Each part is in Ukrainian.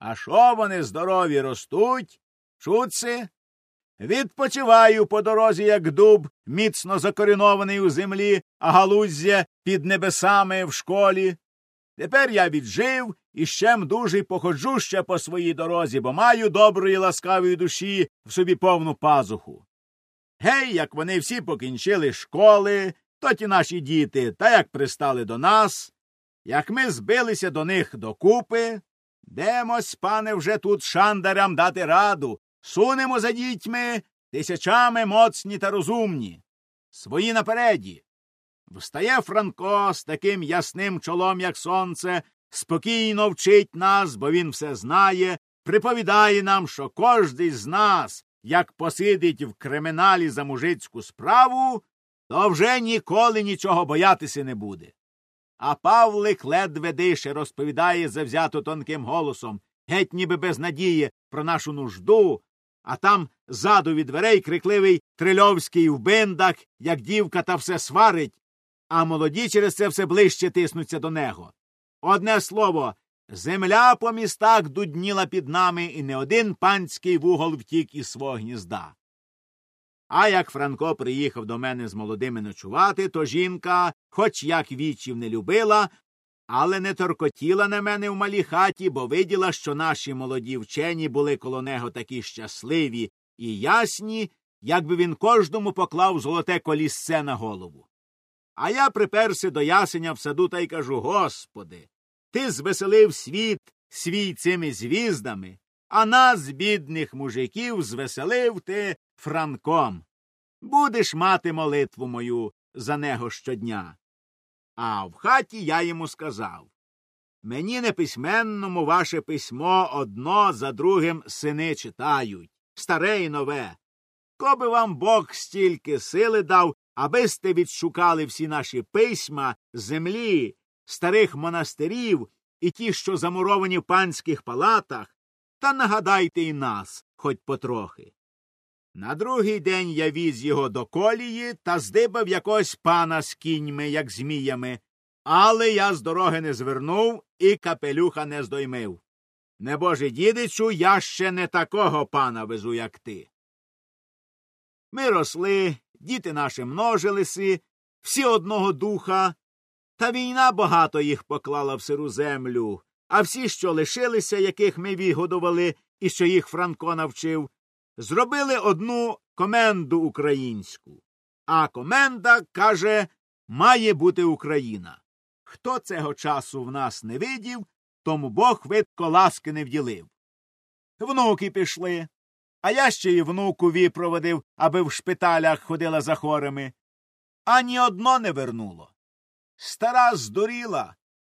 А що вони здорові ростуть? Чуться? Відпочиваю по дорозі, як дуб, міцно закорінований у землі, а галуздя під небесами в школі. Тепер я віджив і ще дужий походжу ще по своїй дорозі, бо маю доброї ласкавої душі в собі повну пазуху. Гей, як вони всі покінчили школи, то ті наші діти, та як пристали до нас, як ми збилися до них докупи, демось, пане, вже тут шандарям дати раду, сунемо за дітьми тисячами моцні та розумні. Свої напереді. Встає Франко з таким ясним чолом, як сонце, спокійно вчить нас, бо він все знає, приповідає нам, що кожний з нас, як посидить в криміналі за мужицьку справу, то вже ніколи нічого боятися не буде. А Павлик ледве дише розповідає завзято тонким голосом, геть ніби без надії про нашу нужду, а там ззаду від дверей крикливий Трильовський в биндах, як дівка та все сварить, а молоді через це все ближче тиснуться до нього. Одне слово, земля по містах дудніла під нами, і не один панський вугол втік із свого гнізда. А як Франко приїхав до мене з молодими ночувати, то жінка, хоч як вічів не любила, але не торкотіла на мене в малій хаті, бо виділа, що наші молоді вчені були коло нього такі щасливі і ясні, якби він кожному поклав золоте колісце на голову. А я приперся до ясеня в саду та й кажу Господи, ти звеселив світ свій цими звіздами, а нас, бідних мужиків, звеселив ти Франком. Будеш мати молитву мою за него щодня. А в хаті я йому сказав Мені неписьменному ваше письмо одно за другим сини читають, старе і нове. Коби вам Бог стільки сили дав, аби сте відшукали всі наші письма, землі, старих монастирів і ті, що замуровані в панських палатах, та нагадайте й нас, хоч потрохи. На другий день я віз його до колії та здибав якогось пана з кіньми, як зміями, але я з дороги не звернув і капелюха не здоймив. Небоже дідичу, я ще не такого пана везу, як ти. Ми росли, діти наші множилися, всі одного духа, та війна багато їх поклала в сиру землю, а всі, що лишилися, яких ми вигодували і що їх Франко навчив, зробили одну коменду українську. А коменда каже, має бути Україна. Хто цього часу в нас не видів, тому Бог видко ласки не вділив. Внуки пішли, а я ще й внуку випроводив, аби в шпиталях ходила за хорами. Ані одно не вернуло. Стара здуріла,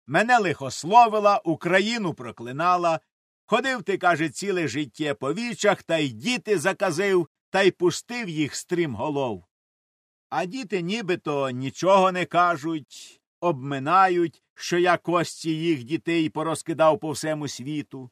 мене лихословила, Україну проклинала. Ходив ти, каже, ціле життя по вічах, та й діти заказив, та й пустив їх стрім голов. А діти нібито нічого не кажуть, обминають, що я кості їх дітей порозкидав по всьому світу.